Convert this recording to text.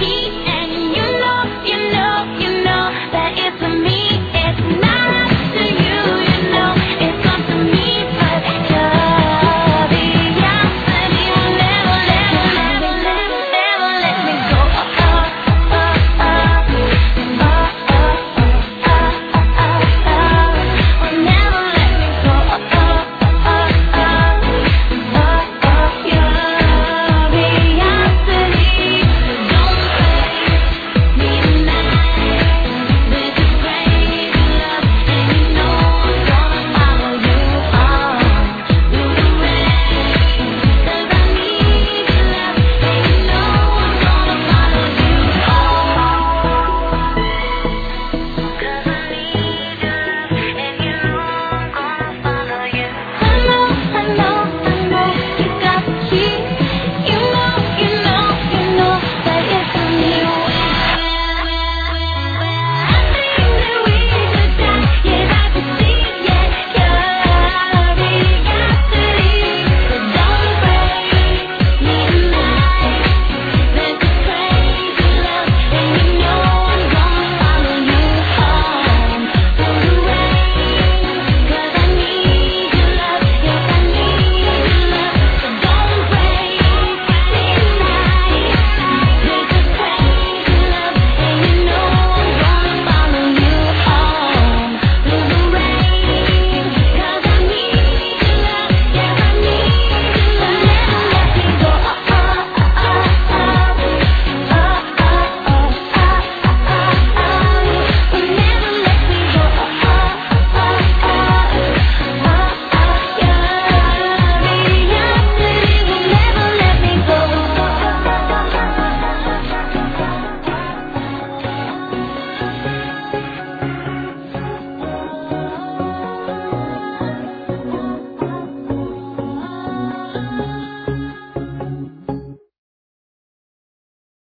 Pete